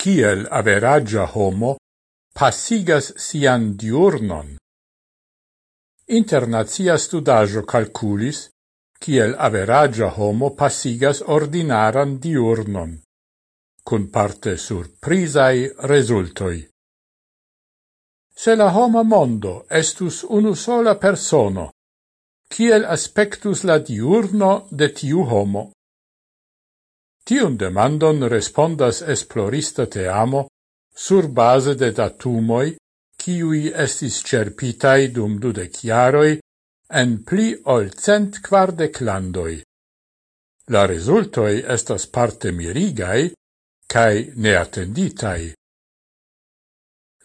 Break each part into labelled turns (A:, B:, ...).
A: kiel averagia homo, passigas sian diurnon. Internazia studajo calculis, kiel averagia homo passigas ordinaran diurnon, cun parte surprisai resultoi. Se la homa mondo estus unu sola persono, kiel aspectus la diurno de tiu homo? Tiun demandon respondas esplorista teamo sur base de datumoi kiui estis cerpitai dum dudec jaroi en pli ol cent quardec landoi. La resultoi estas parte mirigai cae neattenditai.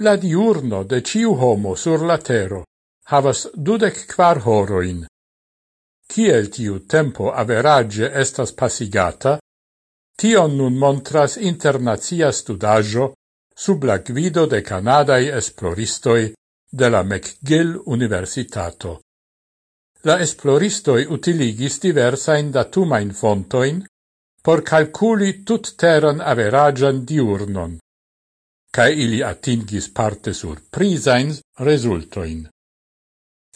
A: La diurno de ciu homo sur la tero havas dudec quar horoin. Ciel tiu tempo average estas pasigata, Tion nun montras internazia studajo sub la gvido de Canadai esploristoi de la McGill Universitato. La esploristoi utiligis diversain datumain fontoin por calculi tut teran averagian diurnon, cae ili atingis parte surprisain resultoin.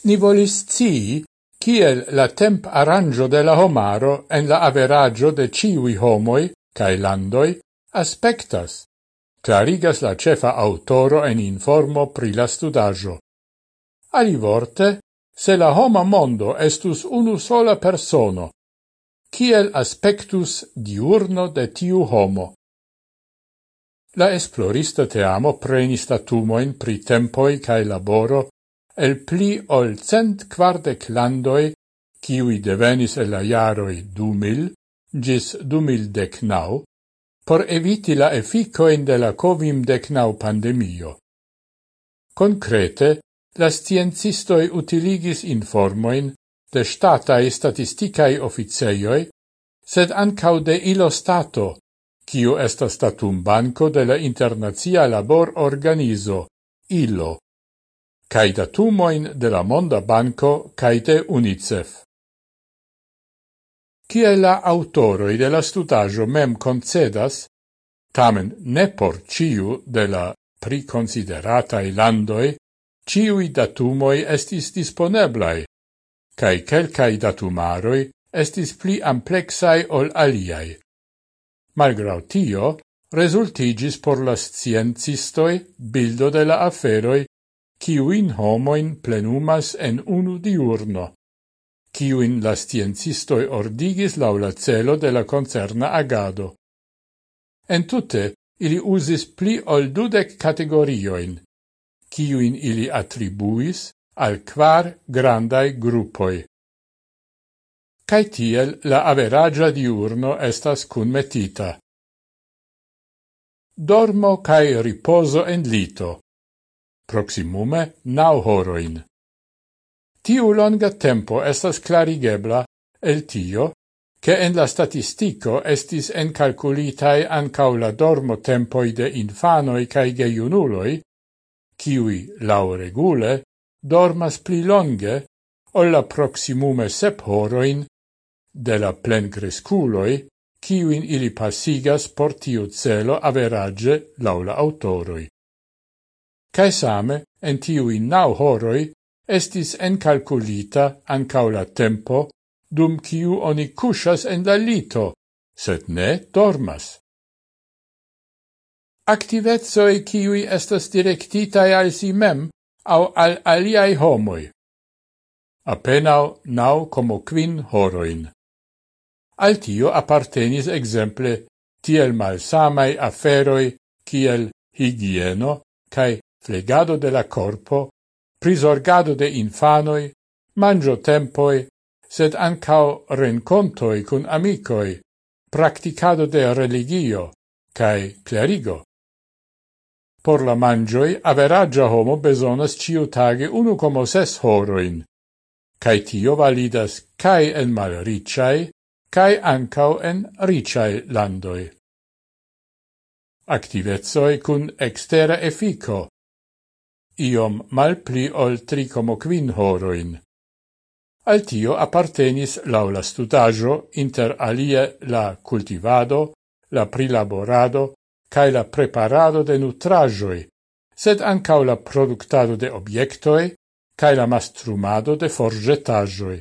A: Ni volis cii kiel la temp arrangio de la homaro en la averaggio de ciui homoi cae landoi aspectas, clarigas la cefa autoro en informo pri la studaggio. Ali vorte, se la homa mondo estus unu sola persono, kiel aspectus diurno de tiu homo. La esplorista teamo prenis datumoin pri tempoi cae laboro el pli ol cent quardec landoi, kiui devenis el la jaroi du mil, gis du mil dec nau, por eviti la efficoin de la covim dec nau pandemio. Concrete, la sciencistoi utiligis informoin de statae statisticae officeioi, sed ancau de ilo stato, kiu estas statum banco de la internazia labor organizo, ilo, cae datumoin de la Monda Banco cae de UNICEF. Cie la autoroi de la studaggio mem concedas, tamen ne por ciu de la priconsideratae landoi, ciui datumoi estis disponeblai, cae quelcae datumaroi estis pli amplexai ol aliai. Malgrau tio, resultigis por la sciencistoi bildo de la aferoi ciuin homoin plenumas en unu diurno, ciuin la sciencistoi ordigis laula celo de la concerna agado. En tutte, ili usis pli ol dudec categorioin, ciuin ili attribuis al quar grandai gruppoi. Cai tiel la averagia diurno estas cunmetita. Dormo cae riposo en lito proximume nau horoin. Tiu longa tempo estas clarigebla el tio, che en la statistico estis encalculitae ancau la dormo tempoi de infanoi cae geiunuloi, kiui lau regule dormas pli longe ol la proximume sep horoin de la plen cresculoi, kiuin ili pasigas por tiu celo average laula autoroi cae same en tiui nau horoi estis encalculita ancau la tempo dum kiu oni cusas en la lito, sed ne dormas. Activezoi ciui estas directitae al si mem au al aliai homoi. Apenau nau como quin horoin. Al tio appartenis exemple tiel malsamai aferoi kiel higieno cae flegado de la corpo, prisorgado de infanoi, mangio tempoi, sed ancao rencontoi cun amicoi, practicado de religio, cae clerigo. Por la mangioi averagia homo besonas ciutage unu como ses horoin, cae tio validas cae en malricai, cae ancao en ricai landoi. Activezoi cun extera effico, iom malpli ol tri como quin horoin. Al tio appartenis laula studaggio inter alie la cultivado, la prilaborado, cae la preparado de nutrajoi, sed ancau la productado de obiectoi, cae la mastrumado de forgetajoi.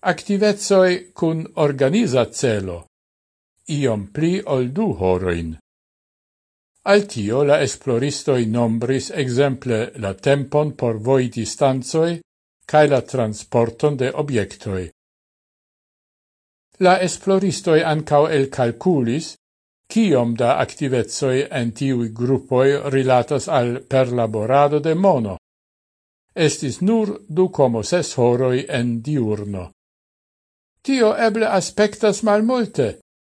A: Activezoi cun organiza celo, iom pli ol du horoin. Al tio la esploristoi nombris exemple la tempon por voi distanzoi cae la transporton de obiectoi. La esploristoi ancao el calculis kiom da activezoi en tiui gruppoi rilatas al perlaborado de mono. Estis nur du como ses horoi en diurno. Tio eble aspectas malmulte,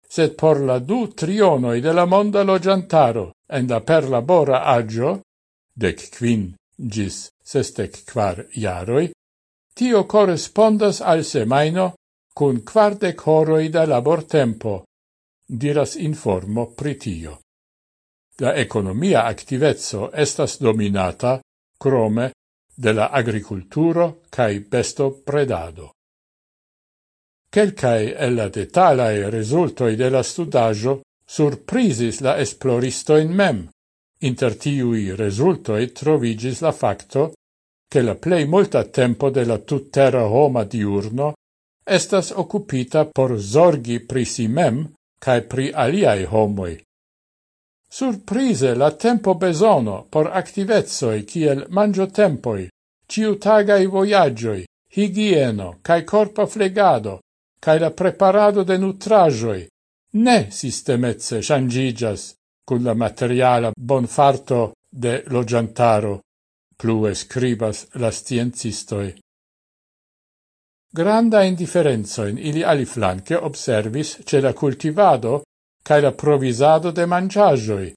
A: sed por la du trionoi de la monda logiantaro en la perlabora agio, dec quin gis sestec quar iaroi, tio correspondas al semaino cun quardec horoi da labor tempo, diras informo pritio. La economia activezzo estas dominata, crome, de la agriculturo cae besto predado. Quelcae el la detalae resultoi de la studaggio surprisis la esploristoin mem. Inter tiui resultoi trovigis la facto che la plei molta tempo de la tuttera homa diurno estas occupita por zorgi pri si mem cae pri aliai homoi. Surprise la tempo besono por activezoi kiel mangio tempoi, ciutagai voyagioi, higieno, cae corpa flegado, cae la preparado de nutrajoi, ne sistemezze shangigas cun la materiala bonfarto de lo giantaro, plue scribas la sciencistoi. Granda indiferenzoin ili aliflanque observis ce la cultivado cae la provisado de mangiagioi.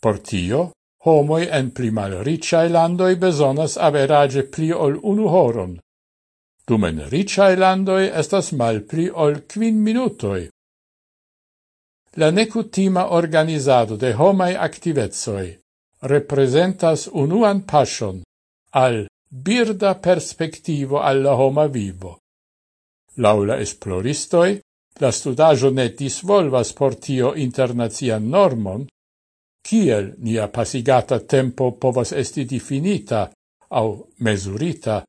A: Por tio, homoi en pli mal ricciae landoi besonas average pli ol unu horon. Dumen ricciae landoi estas mal pli ol quin minutoi la necutima organizado de homai activezoi representas unuan passion al birda perspectivo alla homa vivo. Laula esploristoi, la studajo ne disvolvas por tio internazian normon, kiel nia pasigata tempo povas esti definita au mesurita.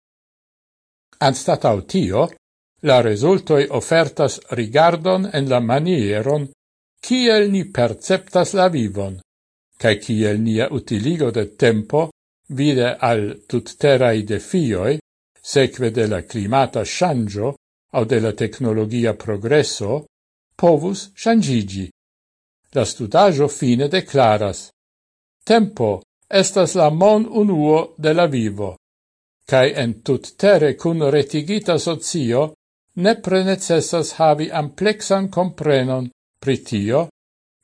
A: Anstatau tio, la resultoi ofertas rigardon en la manieron kiel ni perceptas la vivon, cae kiel nia utiligo de tempo vide al tutterai defioi, seque de la climata shangio au de la tecnologia progresso, povus shangigi. La studajo fine declaras, tempo estas la mon unuo de la vivo, cae en tuttere cun retigita socio ne necessas havi amplexan comprenon Pritio,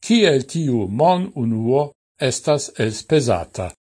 A: ciel tiu mon unuo estas elspesata.